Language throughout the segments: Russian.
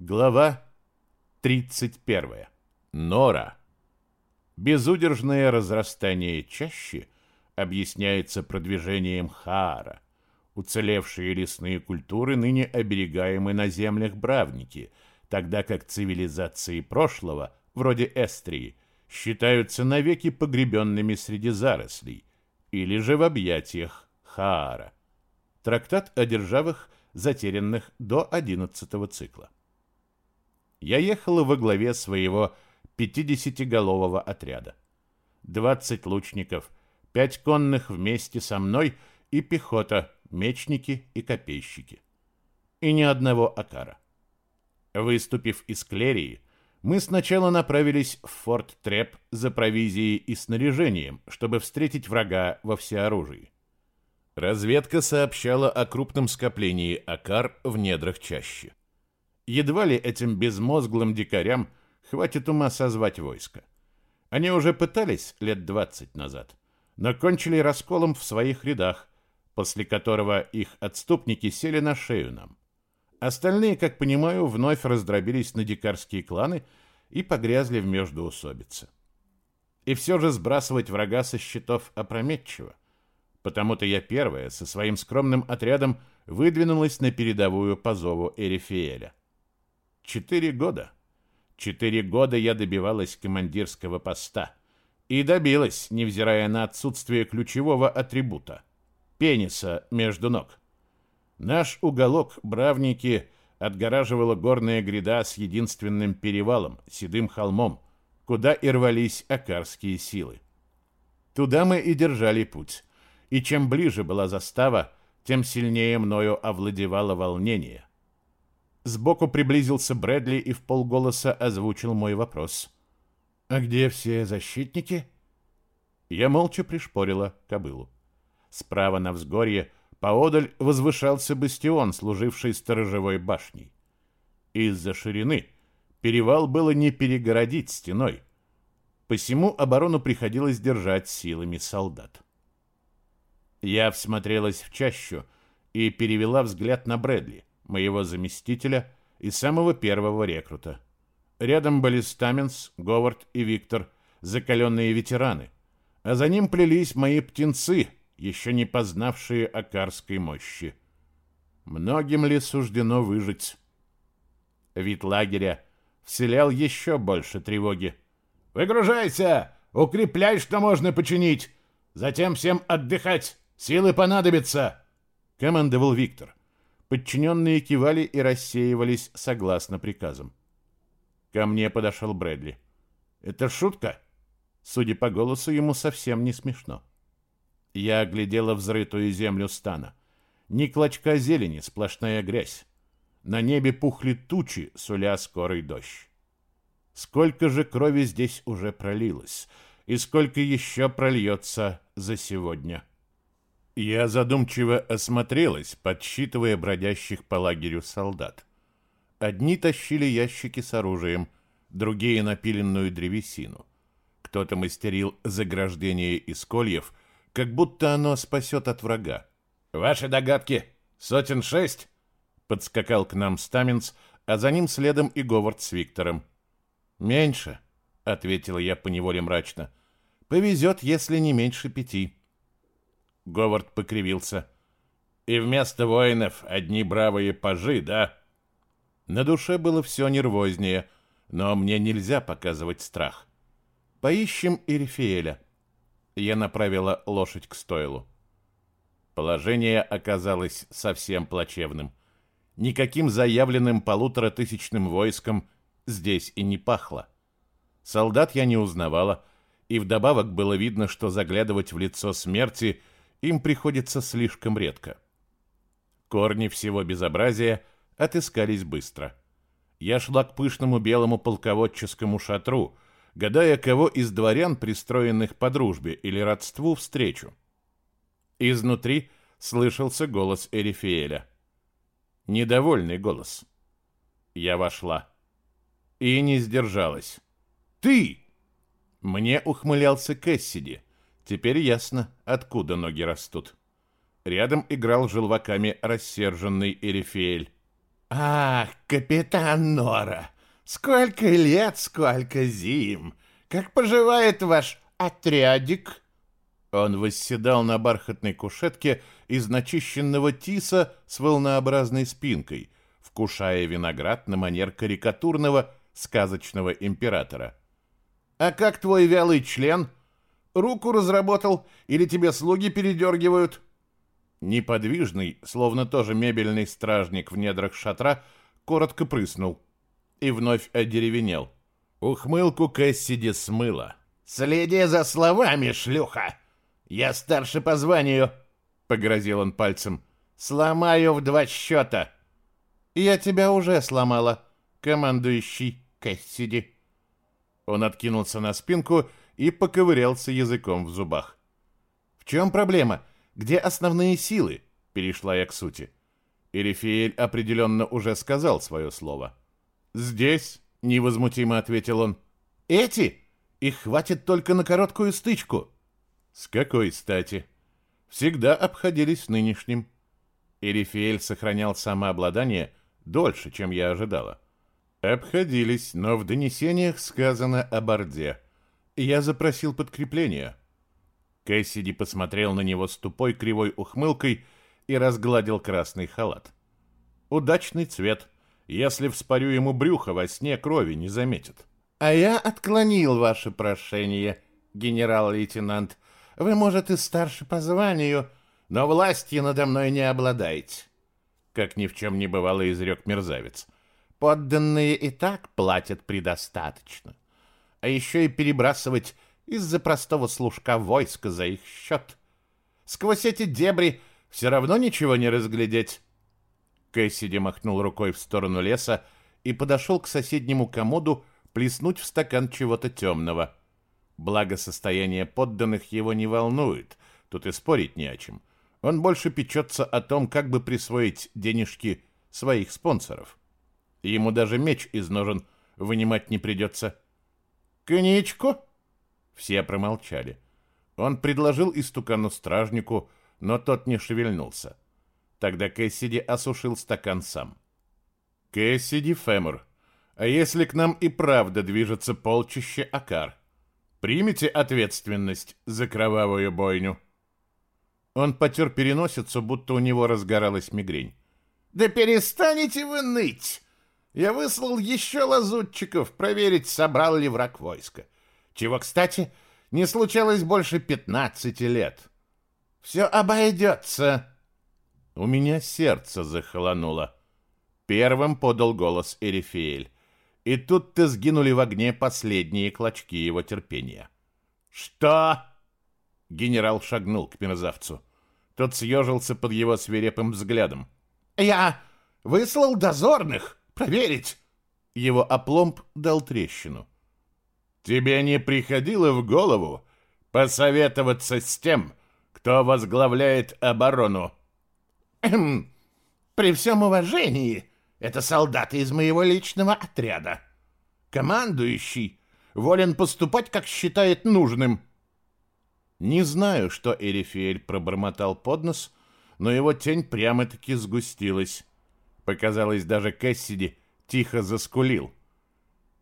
Глава 31. Нора. Безудержное разрастание чащи объясняется продвижением Хаара. Уцелевшие лесные культуры ныне оберегаемы на землях Бравники, тогда как цивилизации прошлого, вроде Эстрии, считаются навеки погребенными среди зарослей или же в объятиях Хаара. Трактат о державах, затерянных до 11 цикла я ехала во главе своего 50-голового отряда. 20 лучников, 5 конных вместе со мной и пехота, мечники и копейщики. И ни одного акара. Выступив из Клерии, мы сначала направились в форт Треп за провизией и снаряжением, чтобы встретить врага во всеоружии. Разведка сообщала о крупном скоплении акар в недрах чаще. Едва ли этим безмозглым дикарям хватит ума созвать войско. Они уже пытались лет двадцать назад, но кончили расколом в своих рядах, после которого их отступники сели на шею нам. Остальные, как понимаю, вновь раздробились на дикарские кланы и погрязли в междоусобице. И все же сбрасывать врага со счетов опрометчиво. Потому-то я первая со своим скромным отрядом выдвинулась на передовую по зову Эрифиэля. Четыре года. Четыре года я добивалась командирского поста. И добилась, невзирая на отсутствие ключевого атрибута – пениса между ног. Наш уголок, бравники, отгораживала горная гряда с единственным перевалом, седым холмом, куда и рвались акарские силы. Туда мы и держали путь. И чем ближе была застава, тем сильнее мною овладевало волнение. Сбоку приблизился Брэдли и в полголоса озвучил мой вопрос. «А где все защитники?» Я молча пришпорила кобылу. Справа на взгорье поодаль возвышался бастион, служивший сторожевой башней. Из-за ширины перевал было не перегородить стеной. Посему оборону приходилось держать силами солдат. Я всмотрелась в чащу и перевела взгляд на Брэдли моего заместителя и самого первого рекрута. Рядом были Стаменс, Говард и Виктор, закаленные ветераны, а за ним плелись мои птенцы, еще не познавшие акарской мощи. Многим ли суждено выжить? Вид лагеря вселял еще больше тревоги. «Выгружайся! Укрепляй, что можно починить! Затем всем отдыхать! Силы понадобятся!» — командовал Виктор. Подчиненные кивали и рассеивались согласно приказам. Ко мне подошел Брэдли. «Это шутка?» Судя по голосу, ему совсем не смешно. Я оглядела взрытую землю стана. Ни клочка зелени, сплошная грязь. На небе пухли тучи, суля скорый дождь. Сколько же крови здесь уже пролилось, и сколько еще прольется за сегодня. Я задумчиво осмотрелась, подсчитывая бродящих по лагерю солдат. Одни тащили ящики с оружием, другие — напиленную древесину. Кто-то мастерил заграждение из кольев, как будто оно спасет от врага. «Ваши догадки? Сотен шесть?» Подскакал к нам Стаменс, а за ним следом и Говард с Виктором. «Меньше», — ответила я поневоле мрачно. «Повезет, если не меньше пяти». Говард покривился. И вместо воинов одни бравые пажи, да? На душе было все нервознее, но мне нельзя показывать страх. Поищем Ирифеэля. Я направила лошадь к стойлу. Положение оказалось совсем плачевным. Никаким заявленным полуторатысячным войском здесь и не пахло. Солдат я не узнавала, и вдобавок было видно, что заглядывать в лицо смерти — им приходится слишком редко. Корни всего безобразия отыскались быстро. Я шла к пышному белому полководческому шатру, гадая, кого из дворян, пристроенных по дружбе или родству, встречу. Изнутри слышался голос Эрифиэля. Недовольный голос. Я вошла. И не сдержалась. «Ты!» Мне ухмылялся Кэссиди — Теперь ясно, откуда ноги растут. Рядом играл желваками рассерженный Эрифеэль. Ах, капитан Нора, сколько лет, сколько зим! Как поживает ваш отрядик?» Он восседал на бархатной кушетке из начищенного тиса с волнообразной спинкой, вкушая виноград на манер карикатурного сказочного императора. «А как твой вялый член? Руку разработал или тебе слуги передергивают?» Неподвижный, словно тоже мебельный стражник в недрах шатра, коротко прыснул и вновь одеревенел. Ухмылку Кэссиди смыло. «Следи за словами, шлюха! Я старше по званию!» — погрозил он пальцем. «Сломаю в два счета!» «Я тебя уже сломала, командующий Кэссиди!» Он откинулся на спинку и поковырялся языком в зубах. «В чем проблема? Где основные силы?» — перешла я к сути. Эрифиэль определенно уже сказал свое слово. «Здесь», — невозмутимо ответил он, — «эти? Их хватит только на короткую стычку». «С какой стати?» «Всегда обходились нынешним». Эрифиэль сохранял самообладание дольше, чем я ожидала. Обходились, но в донесениях сказано о Борде. Я запросил подкрепление. Кэссиди посмотрел на него с тупой кривой ухмылкой и разгладил красный халат. Удачный цвет. Если вспорю ему брюхо, во сне крови не заметит. А я отклонил ваше прошение, генерал-лейтенант. Вы, может, и старше по званию, но властью надо мной не обладаете. Как ни в чем не бывало, изрек мерзавец — Подданные и так платят предостаточно. А еще и перебрасывать из-за простого служка войска за их счет. Сквозь эти дебри все равно ничего не разглядеть. Кэссиди махнул рукой в сторону леса и подошел к соседнему комоду плеснуть в стакан чего-то темного. Благо состояние подданных его не волнует, тут и спорить не о чем. Он больше печется о том, как бы присвоить денежки своих спонсоров. Ему даже меч из ножен вынимать не придется. «Коньячку?» Все промолчали. Он предложил истукану-стражнику, но тот не шевельнулся. Тогда Кэссиди осушил стакан сам. «Кэссиди Фемур, а если к нам и правда движется полчище Акар, примите ответственность за кровавую бойню?» Он потер переносицу, будто у него разгоралась мигрень. «Да перестанете вы ныть! Я выслал еще лазутчиков проверить, собрал ли враг войска. Чего, кстати, не случалось больше пятнадцати лет. Все обойдется. У меня сердце захолонуло. Первым подал голос Эрифеэль. И тут-то сгинули в огне последние клочки его терпения. «Что?» Генерал шагнул к мерзавцу. Тот съежился под его свирепым взглядом. «Я выслал дозорных Проверить!» Его опломб дал трещину. «Тебе не приходило в голову посоветоваться с тем, кто возглавляет оборону?» «Эм, при всем уважении, это солдаты из моего личного отряда. Командующий волен поступать, как считает нужным». Не знаю, что Эрифель пробормотал под нос, но его тень прямо-таки сгустилась. Показалось, даже Кэссиди тихо заскулил.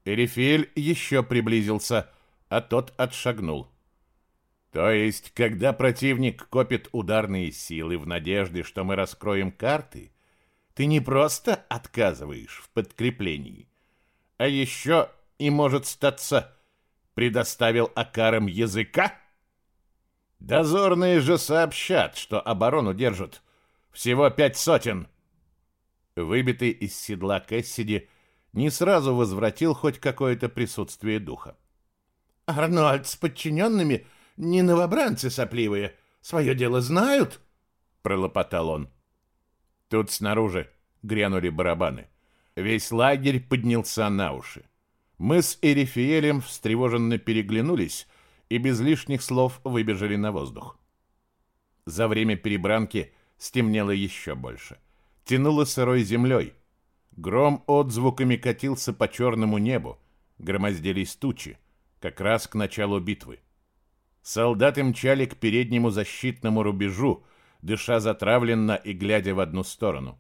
Эрифель еще приблизился, а тот отшагнул. То есть, когда противник копит ударные силы в надежде, что мы раскроем карты, ты не просто отказываешь в подкреплении, а еще и, может статься, предоставил Акарам языка? Дозорные же сообщат, что оборону держат всего пять сотен — Выбитый из седла Кэссиди не сразу возвратил хоть какое-то присутствие духа. «Арнольд с подчиненными не новобранцы сопливые, свое дело знают?» — пролопотал он. Тут снаружи грянули барабаны. Весь лагерь поднялся на уши. Мы с Эрифиелем встревоженно переглянулись и без лишних слов выбежали на воздух. За время перебранки стемнело еще больше тянуло сырой землей. Гром отзвуками катился по черному небу, громоздились тучи, как раз к началу битвы. Солдаты мчали к переднему защитному рубежу, дыша затравленно и глядя в одну сторону.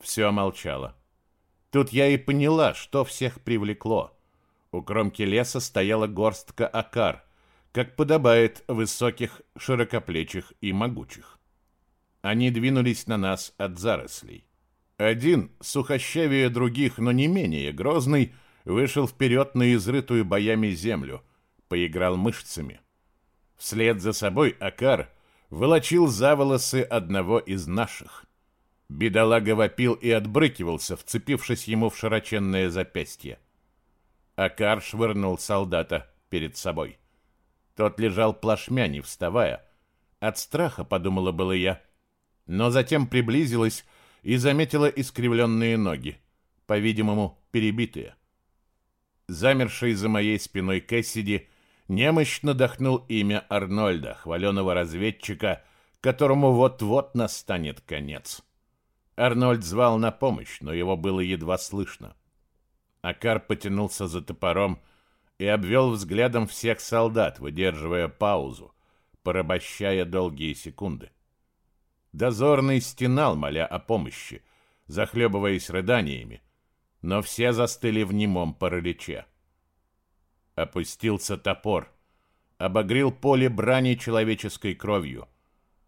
Все молчало. Тут я и поняла, что всех привлекло. У кромки леса стояла горстка акар, как подобает высоких, широкоплечих и могучих. Они двинулись на нас от зарослей. Один, сухощавее других, но не менее грозный, вышел вперед на изрытую боями землю, поиграл мышцами. Вслед за собой Акар волочил за волосы одного из наших. Бедолага вопил и отбрыкивался, вцепившись ему в широченное запястье. Акар швырнул солдата перед собой. Тот лежал плашмя, не вставая. От страха, подумала было я, но затем приблизилась и заметила искривленные ноги, по-видимому, перебитые. Замерший за моей спиной Кэссиди немощно дохнул имя Арнольда, хваленого разведчика, которому вот-вот настанет конец. Арнольд звал на помощь, но его было едва слышно. Акар потянулся за топором и обвел взглядом всех солдат, выдерживая паузу, порабощая долгие секунды. Дозорный стенал, моля о помощи, захлебываясь рыданиями, но все застыли в немом параличе. Опустился топор, обогрел поле брани человеческой кровью,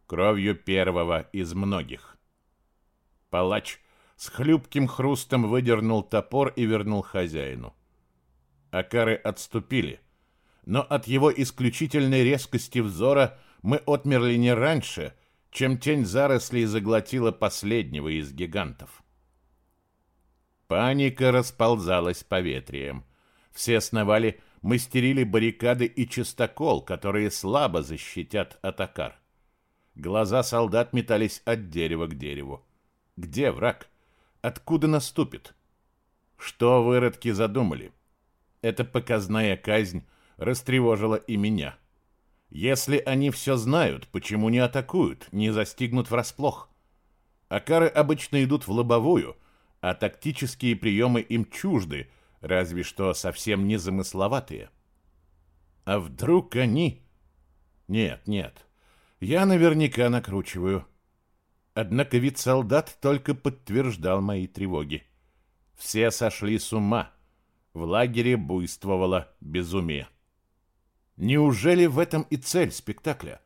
кровью первого из многих. Палач с хлюпким хрустом выдернул топор и вернул хозяину. Акары отступили, но от его исключительной резкости взора мы отмерли не раньше — чем тень зарослей заглотила последнего из гигантов. Паника расползалась по ветриям. Все сновали, мастерили баррикады и чистокол, которые слабо защитят атакар. Глаза солдат метались от дерева к дереву. Где враг? Откуда наступит? Что выродки задумали? Эта показная казнь растревожила и меня. — если они все знают, почему не атакуют, не застигнут врасплох? Акары обычно идут в лобовую, а тактические приемы им чужды, разве что совсем незамысловатые. А вдруг они... Нет, нет, я наверняка накручиваю. Однако вид солдат только подтверждал мои тревоги. Все сошли с ума. В лагере буйствовало безумие. Неужели в этом и цель спектакля?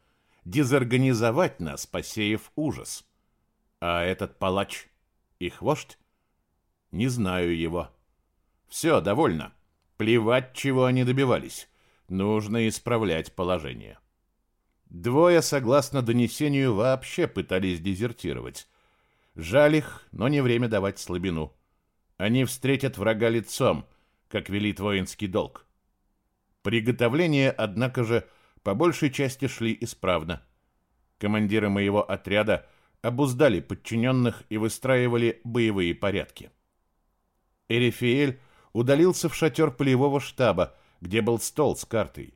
Дезорганизовать нас, посеяв ужас. А этот палач, их вождь? Не знаю его. Все, довольно. Плевать, чего они добивались. Нужно исправлять положение. Двое, согласно донесению, вообще пытались дезертировать. Жаль их, но не время давать слабину. Они встретят врага лицом, как велит воинский долг. Приготовления, однако же, по большей части шли исправно. Командиры моего отряда обуздали подчиненных и выстраивали боевые порядки. Эрифиэль удалился в шатер полевого штаба, где был стол с картой.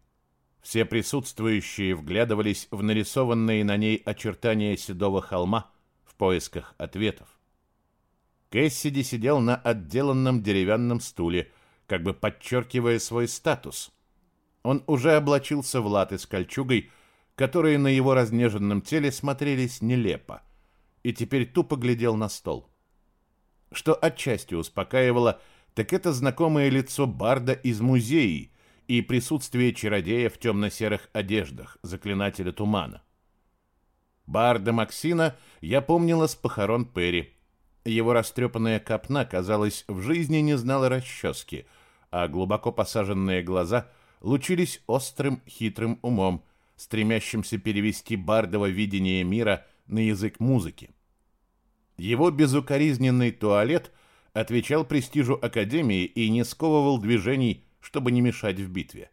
Все присутствующие вглядывались в нарисованные на ней очертания седого холма в поисках ответов. Кэссиди сидел на отделанном деревянном стуле, как бы подчеркивая свой статус – он уже облачился в латы с кольчугой, которые на его разнеженном теле смотрелись нелепо, и теперь тупо глядел на стол. Что отчасти успокаивало, так это знакомое лицо Барда из музея и присутствие чародея в темно-серых одеждах, заклинателя тумана. Барда Максина я помнила с похорон Перри. Его растрепанная копна, казалось, в жизни не знала расчески, а глубоко посаженные глаза — лучились острым, хитрым умом, стремящимся перевести бардово видение мира на язык музыки. Его безукоризненный туалет отвечал престижу Академии и не сковывал движений, чтобы не мешать в битве.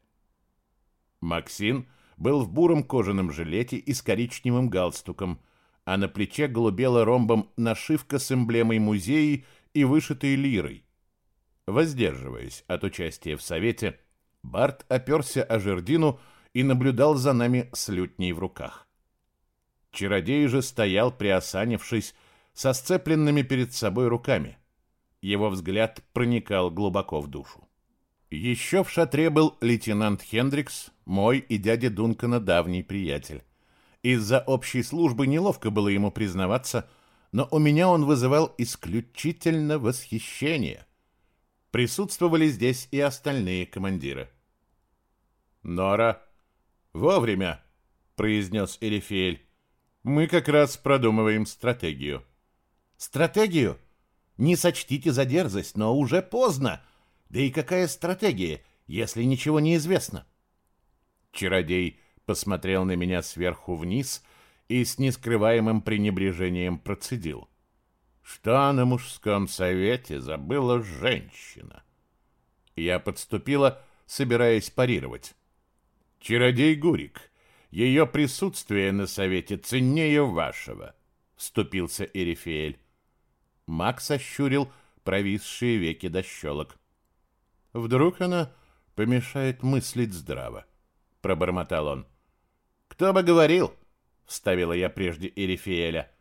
Максин был в буром кожаном жилете и с коричневым галстуком, а на плече голубела ромбом нашивка с эмблемой музея и вышитой лирой. Воздерживаясь от участия в совете, Барт оперся о жердину и наблюдал за нами с лютней в руках. Чародей же стоял, приосанившись, со сцепленными перед собой руками. Его взгляд проникал глубоко в душу. Еще в шатре был лейтенант Хендрикс, мой и дядя Дункана давний приятель. Из-за общей службы неловко было ему признаваться, но у меня он вызывал исключительно восхищение. Присутствовали здесь и остальные командиры. «Нора, вовремя!» — произнес Эрифель. «Мы как раз продумываем стратегию». «Стратегию? Не сочтите за дерзость, но уже поздно. Да и какая стратегия, если ничего не известно?» Чародей посмотрел на меня сверху вниз и с нескрываемым пренебрежением процедил. Что на мужском совете забыла женщина? Я подступила, собираясь парировать. Чародей Гурик, ее присутствие на совете ценнее вашего, вступился Эрифеэль. Макс ощурил провисшие веки до щелок. Вдруг она помешает мыслить здраво, пробормотал он. Кто бы говорил, вставила я прежде Эрифеэля.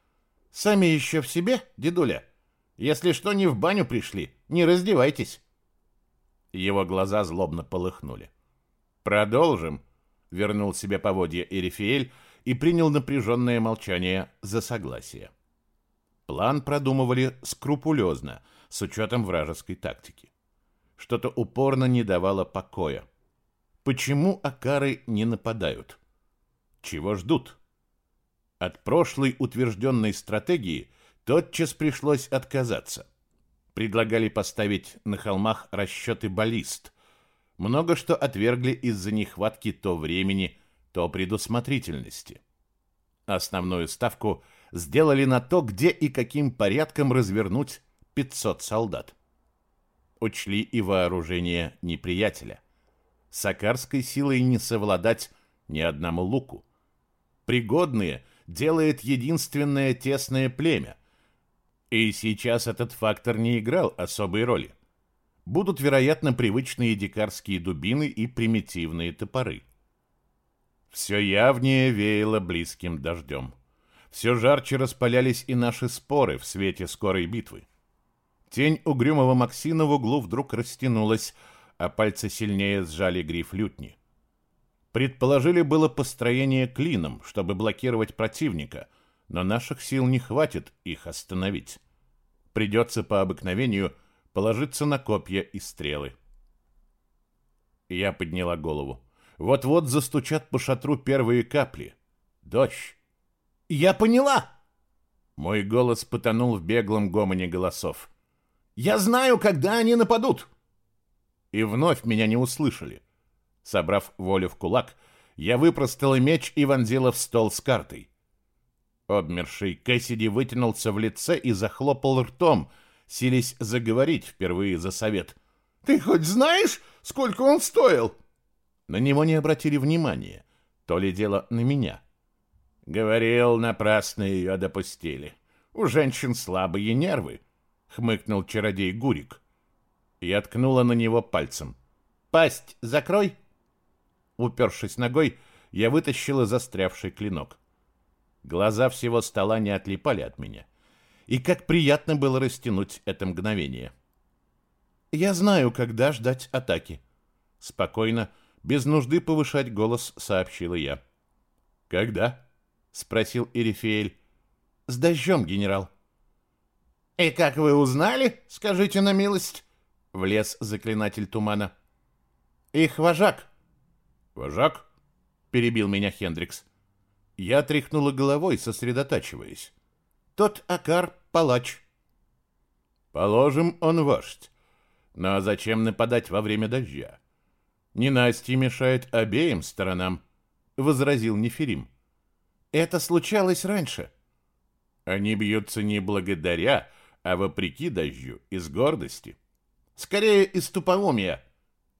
Сами еще в себе, дедуля. Если что, не в баню пришли, не раздевайтесь. Его глаза злобно полыхнули. Продолжим, вернул себе поводья Эрифиэль и принял напряженное молчание за согласие. План продумывали скрупулезно, с учетом вражеской тактики. Что-то упорно не давало покоя. Почему акары не нападают? Чего ждут? От прошлой утвержденной стратегии тотчас пришлось отказаться. Предлагали поставить на холмах расчеты баллист. Много что отвергли из-за нехватки то времени, то предусмотрительности. Основную ставку сделали на то, где и каким порядком развернуть 500 солдат. Учли и вооружение неприятеля. Сакарской силой не совладать ни одному луку. Пригодные – делает единственное тесное племя. И сейчас этот фактор не играл особой роли. Будут, вероятно, привычные дикарские дубины и примитивные топоры. Все явнее веяло близким дождем. Все жарче распалялись и наши споры в свете скорой битвы. Тень угрюмого Максина в углу вдруг растянулась, а пальцы сильнее сжали гриф лютни. Предположили было построение клином, чтобы блокировать противника, но наших сил не хватит их остановить. Придется по обыкновению положиться на копья и стрелы. Я подняла голову. Вот-вот застучат по шатру первые капли. Дождь. «Я поняла!» Мой голос потонул в беглом гомоне голосов. «Я знаю, когда они нападут!» И вновь меня не услышали. Собрав волю в кулак, я выпростала меч и вонзила в стол с картой. Обмерший Кэссиди вытянулся в лице и захлопал ртом, сились заговорить впервые за совет. «Ты хоть знаешь, сколько он стоил?» На него не обратили внимания, то ли дело на меня. Говорил, напрасно ее допустили. У женщин слабые нервы, — хмыкнул чародей Гурик. Я ткнула на него пальцем. «Пасть закрой!» Упершись ногой, я вытащила застрявший клинок. Глаза всего стола не отлипали от меня. И как приятно было растянуть это мгновение. «Я знаю, когда ждать атаки». Спокойно, без нужды повышать голос, сообщила я. «Когда?» — спросил Эрифеэль. «С дождем, генерал». «И как вы узнали, скажите на милость?» — влез заклинатель тумана. «Их вожак «Вожак?» — перебил меня Хендрикс. Я тряхнула головой, сосредотачиваясь. «Тот Акар — палач». «Положим, он вождь. Но зачем нападать во время дождя? Ненастье мешает обеим сторонам», — возразил Неферим. «Это случалось раньше». «Они бьются не благодаря, а вопреки дождю, из гордости. Скорее, из тупоумия».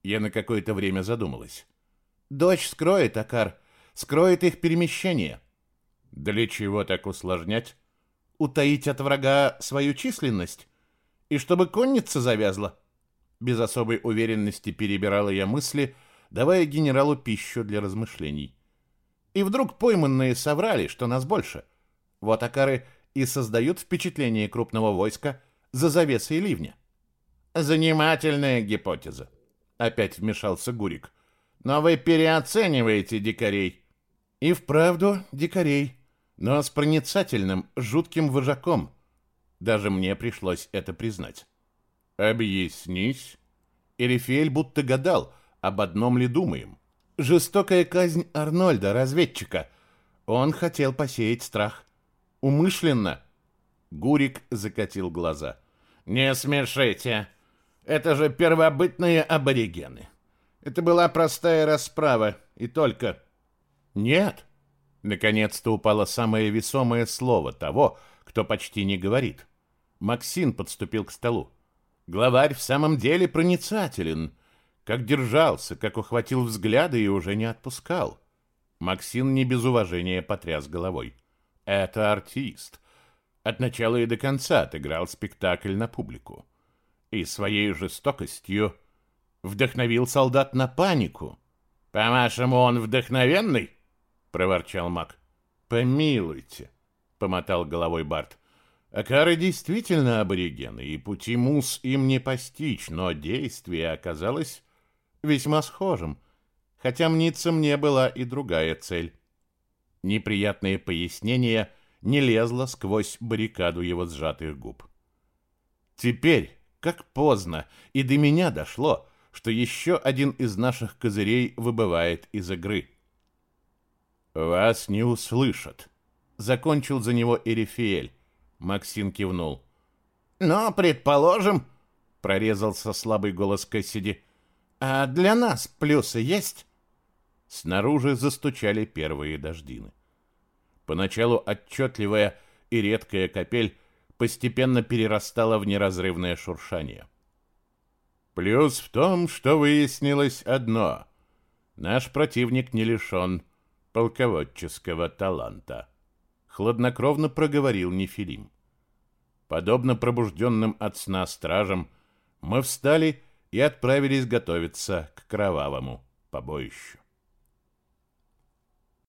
Я на какое-то время задумалась. Дочь скроет, Акар, скроет их перемещение. Для чего так усложнять? Утаить от врага свою численность? И чтобы конница завязла? Без особой уверенности перебирала я мысли, давая генералу пищу для размышлений. И вдруг пойманные соврали, что нас больше. Вот Акары и создают впечатление крупного войска за завесой ливня. Занимательная гипотеза. Опять вмешался Гурик. Но вы переоцениваете дикарей. И вправду дикарей, но с проницательным, жутким вожаком, Даже мне пришлось это признать. «Объяснись». Эрифель будто гадал, об одном ли думаем. Жестокая казнь Арнольда, разведчика. Он хотел посеять страх. Умышленно. Гурик закатил глаза. «Не смешите. Это же первобытные аборигены. Это была простая расправа, и только...» «Нет». Наконец-то упало самое весомое слово того, кто почти не говорит. Максин подступил к столу. Главарь в самом деле проницателен. Как держался, как ухватил взгляды и уже не отпускал. Максин не без уважения потряс головой. Это артист. От начала и до конца отыграл спектакль на публику. И своей жестокостью вдохновил солдат на панику. «По-вашему, он вдохновенный?» — проворчал маг. «Помилуйте», — помотал головой Барт. Акары действительно аборигены, и пути мус им не постичь, но действие оказалось весьма схожим, хотя мнится мне была и другая цель. Неприятное пояснение не лезло сквозь баррикаду его сжатых губ. Теперь, как поздно, и до меня дошло, что еще один из наших козырей выбывает из игры. «Вас не услышат», — закончил за него Эрифиэль. Максим кивнул. «Но, предположим...» — прорезался слабый голос Кэссиди. «А для нас плюсы есть?» Снаружи застучали первые дождины. Поначалу отчетливая и редкая капель постепенно перерастала в неразрывное шуршание. Плюс в том, что выяснилось одно. Наш противник не лишен полководческого таланта хладнокровно проговорил Нефилим. Подобно пробужденным от сна стражам, мы встали и отправились готовиться к кровавому побоищу.